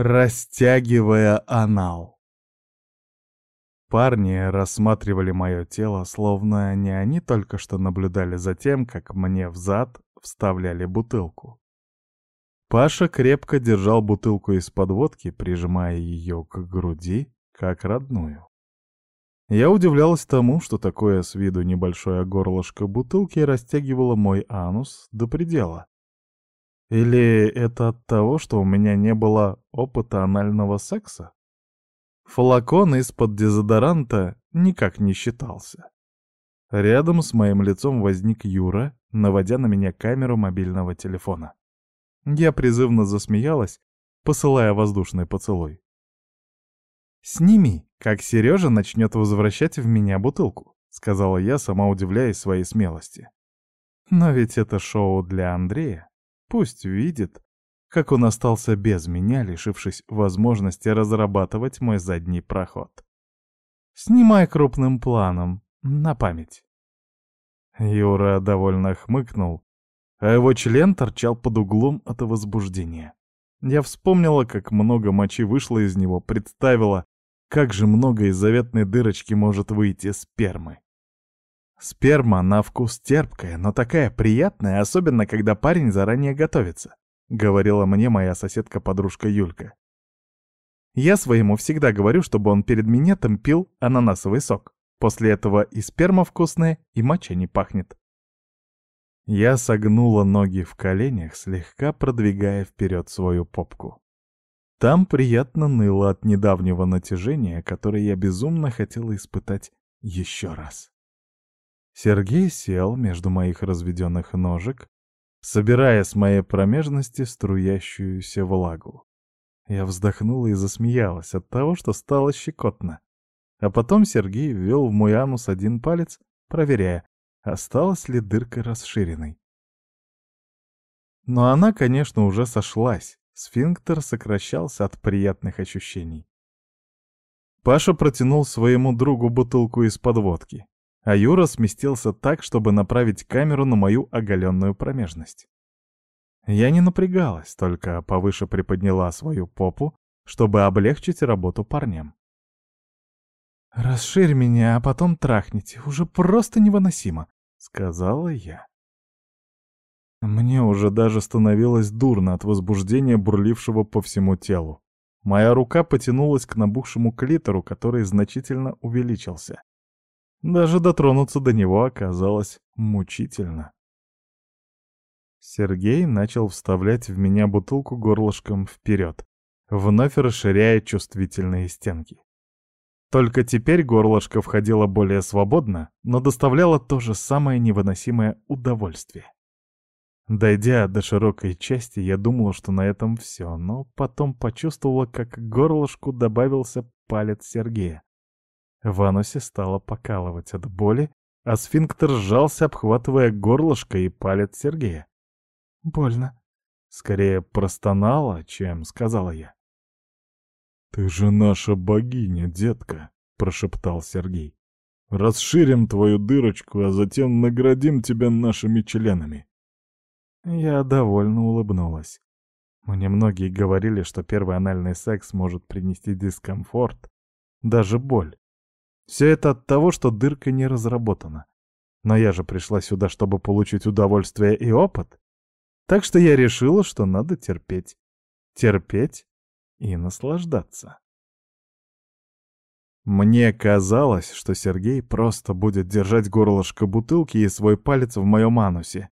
растягивая анал. Парни рассматривали мое тело, словно не они только что наблюдали за тем, как мне в зад вставляли бутылку. Паша крепко держал бутылку из-под водки, прижимая ее к груди, как родную. Я удивлялась тому, что такое с виду небольшое горлышко бутылки растягивало мой анус до предела. Или это от того, что у меня не было опыта анального секса? Флакон из-под дезодоранта никак не считался. Рядом с моим лицом возник Юра, наводя на меня камеру мобильного телефона. Я призывно засмеялась, посылая воздушный поцелуй. «Сними, как Сережа начнет возвращать в меня бутылку», — сказала я, сама удивляясь своей смелости. «Но ведь это шоу для Андрея». Пусть видит, как он остался без меня, лишившись возможности разрабатывать мой задний проход. Снимай крупным планом, на память. Юра довольно хмыкнул, а его член торчал под углом от возбуждения. Я вспомнила, как много мочи вышло из него, представила, как же много из заветной дырочки может выйти спермы. Сперма на вкус терпкая, но такая приятная, особенно когда парень заранее готовится, говорила мне моя соседка-подружка Юлька. Я своему всегда говорю, чтобы он перед минетом пил ананасовый сок. После этого и сперма вкусная, и моча не пахнет. Я согнула ноги в коленях, слегка продвигая вперед свою попку. Там приятно ныло от недавнего натяжения, которое я безумно хотела испытать еще раз. Сергей сел между моих разведенных ножек, собирая с моей промежности струящуюся влагу. Я вздохнула и засмеялась от того, что стало щекотно. А потом Сергей ввел в мой анус один палец, проверяя, осталась ли дырка расширенной. Но она, конечно, уже сошлась. Сфинктер сокращался от приятных ощущений. Паша протянул своему другу бутылку из-под водки а Юра сместился так, чтобы направить камеру на мою оголенную промежность. Я не напрягалась, только повыше приподняла свою попу, чтобы облегчить работу парням. «Расширь меня, а потом трахните, уже просто невыносимо», — сказала я. Мне уже даже становилось дурно от возбуждения, бурлившего по всему телу. Моя рука потянулась к набухшему клитору, который значительно увеличился. Даже дотронуться до него оказалось мучительно. Сергей начал вставлять в меня бутылку горлышком вперед, вновь расширяя чувствительные стенки. Только теперь горлышко входило более свободно, но доставляло то же самое невыносимое удовольствие. Дойдя до широкой части, я думала, что на этом все, но потом почувствовала, как к горлышку добавился палец Сергея. В анусе стало покалывать от боли, а сфинктер сжался, обхватывая горлышко и палец Сергея. «Больно». Скорее простонала, чем сказала я. «Ты же наша богиня, детка», — прошептал Сергей. «Расширим твою дырочку, а затем наградим тебя нашими членами». Я довольно улыбнулась. Мне многие говорили, что первый анальный секс может принести дискомфорт, даже боль. Все это от того, что дырка не разработана. Но я же пришла сюда, чтобы получить удовольствие и опыт. Так что я решила, что надо терпеть. Терпеть и наслаждаться. Мне казалось, что Сергей просто будет держать горлышко бутылки и свой палец в моем анусе.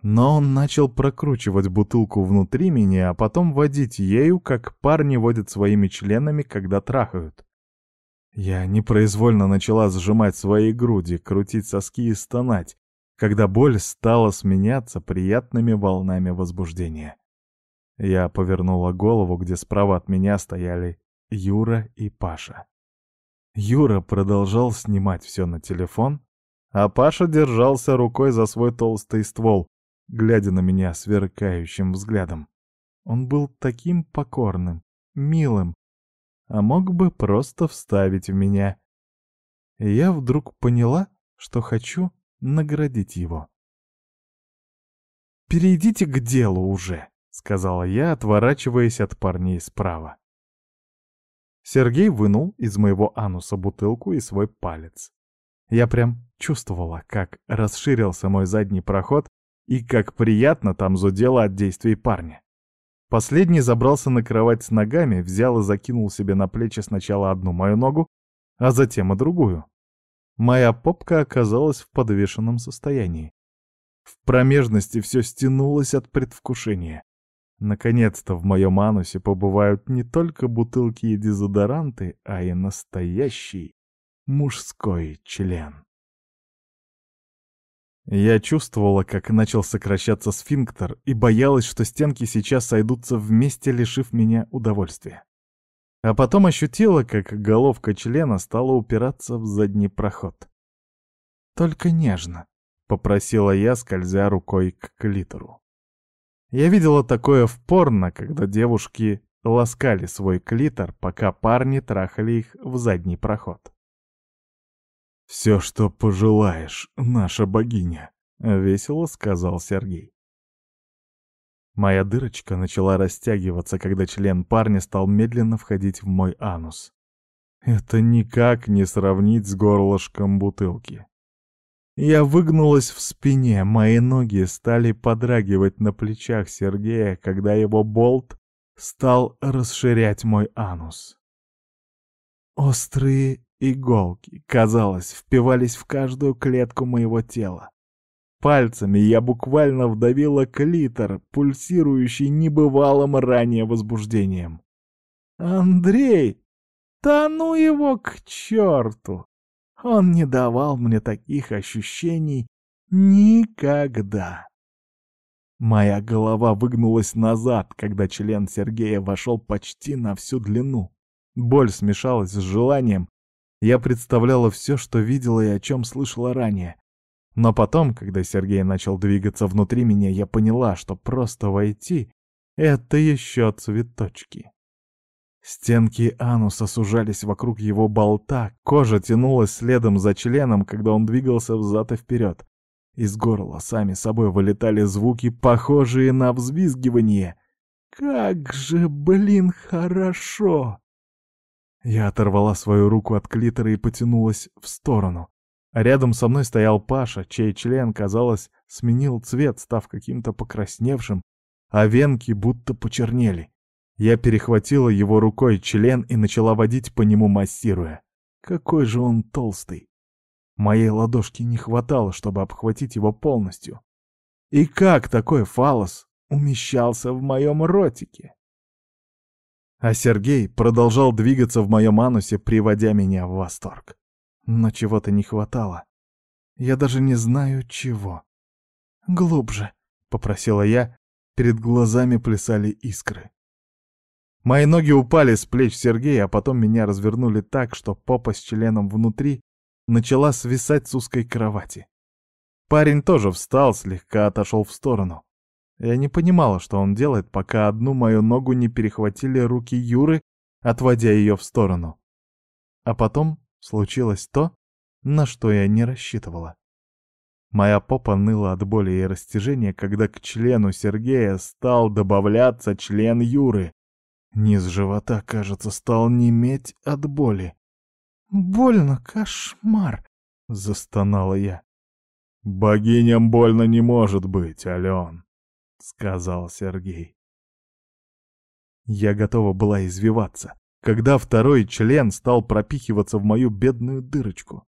Но он начал прокручивать бутылку внутри меня, а потом водить ею, как парни водят своими членами, когда трахают. Я непроизвольно начала сжимать свои груди, крутить соски и стонать, когда боль стала сменяться приятными волнами возбуждения. Я повернула голову, где справа от меня стояли Юра и Паша. Юра продолжал снимать все на телефон, а Паша держался рукой за свой толстый ствол, глядя на меня сверкающим взглядом. Он был таким покорным, милым, а мог бы просто вставить в меня. И я вдруг поняла, что хочу наградить его. «Перейдите к делу уже», — сказала я, отворачиваясь от парней справа. Сергей вынул из моего ануса бутылку и свой палец. Я прям чувствовала, как расширился мой задний проход и как приятно там зудело от действий парня. Последний забрался на кровать с ногами, взял и закинул себе на плечи сначала одну мою ногу, а затем и другую. Моя попка оказалась в подвешенном состоянии. В промежности все стянулось от предвкушения. Наконец-то в моем анусе побывают не только бутылки и дезодоранты, а и настоящий мужской член. Я чувствовала, как начал сокращаться сфинктер, и боялась, что стенки сейчас сойдутся вместе, лишив меня удовольствия. А потом ощутила, как головка члена стала упираться в задний проход. «Только нежно», — попросила я, скользя рукой к клитору. Я видела такое в порно, когда девушки ласкали свой клитор, пока парни трахали их в задний проход. «Все, что пожелаешь, наша богиня», — весело сказал Сергей. Моя дырочка начала растягиваться, когда член парня стал медленно входить в мой анус. Это никак не сравнить с горлышком бутылки. Я выгнулась в спине, мои ноги стали подрагивать на плечах Сергея, когда его болт стал расширять мой анус. Острые иголки, казалось, впивались в каждую клетку моего тела. Пальцами я буквально вдавила клитор, пульсирующий небывалым ранее возбуждением. «Андрей! Да ну его к черту!» Он не давал мне таких ощущений никогда. Моя голова выгнулась назад, когда член Сергея вошел почти на всю длину. Боль смешалась с желанием. Я представляла все, что видела и о чем слышала ранее. Но потом, когда Сергей начал двигаться внутри меня, я поняла, что просто войти — это еще цветочки. Стенки ануса сужались вокруг его болта, кожа тянулась следом за членом, когда он двигался взад и вперед. Из горла сами собой вылетали звуки, похожие на взвизгивание. «Как же, блин, хорошо!» Я оторвала свою руку от клитора и потянулась в сторону. Рядом со мной стоял Паша, чей член, казалось, сменил цвет, став каким-то покрасневшим, а венки будто почернели. Я перехватила его рукой член и начала водить по нему, массируя. Какой же он толстый. Моей ладошки не хватало, чтобы обхватить его полностью. И как такой фалос умещался в моем ротике? А Сергей продолжал двигаться в моем анусе, приводя меня в восторг. Но чего-то не хватало. Я даже не знаю, чего. «Глубже», — попросила я, перед глазами плясали искры. Мои ноги упали с плеч Сергея, а потом меня развернули так, что попа с членом внутри начала свисать с узкой кровати. Парень тоже встал, слегка отошел в сторону. Я не понимала, что он делает, пока одну мою ногу не перехватили руки Юры, отводя ее в сторону. А потом случилось то, на что я не рассчитывала. Моя попа ныла от боли и растяжения, когда к члену Сергея стал добавляться член Юры. Низ живота, кажется, стал неметь от боли. «Больно, кошмар!» — застонала я. «Богиням больно не может быть, Ален», — сказал Сергей. Я готова была извиваться, когда второй член стал пропихиваться в мою бедную дырочку.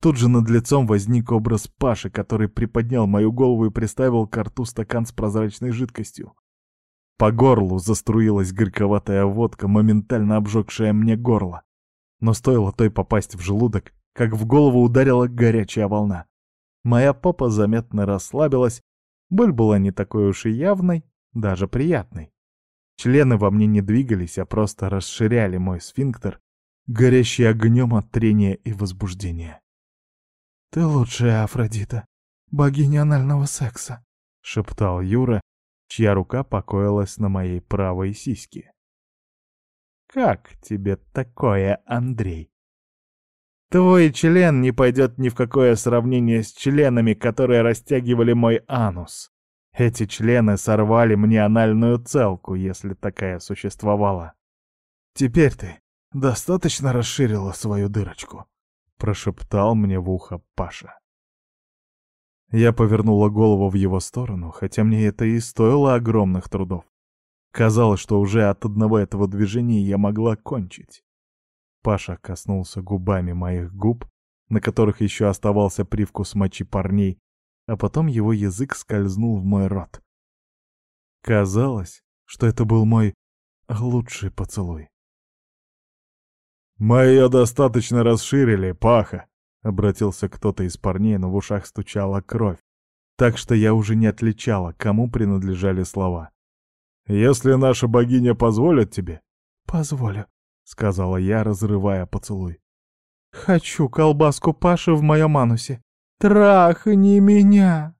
Тут же над лицом возник образ Паши, который приподнял мою голову и приставил к рту стакан с прозрачной жидкостью. По горлу заструилась горьковатая водка, моментально обжегшая мне горло. Но стоило той попасть в желудок, как в голову ударила горячая волна. Моя попа заметно расслабилась, боль была не такой уж и явной, даже приятной. Члены во мне не двигались, а просто расширяли мой сфинктер, горящий огнем от трения и возбуждения. «Ты лучшая, Афродита, богиня анального секса», — шептал Юра, чья рука покоилась на моей правой сиське. «Как тебе такое, Андрей?» «Твой член не пойдет ни в какое сравнение с членами, которые растягивали мой анус», Эти члены сорвали мне анальную целку, если такая существовала. Теперь ты достаточно расширила свою дырочку, прошептал мне в ухо Паша. Я повернула голову в его сторону, хотя мне это и стоило огромных трудов. Казалось, что уже от одного этого движения я могла кончить. Паша коснулся губами моих губ, на которых еще оставался привкус мочи парней, а потом его язык скользнул в мой рот. Казалось, что это был мой лучший поцелуй. «Мы ее достаточно расширили, Паха!» — обратился кто-то из парней, но в ушах стучала кровь, так что я уже не отличала, кому принадлежали слова. «Если наша богиня позволит тебе...» «Позволю», — сказала я, разрывая поцелуй. «Хочу колбаску Паши в моем анусе. Трахни меня!»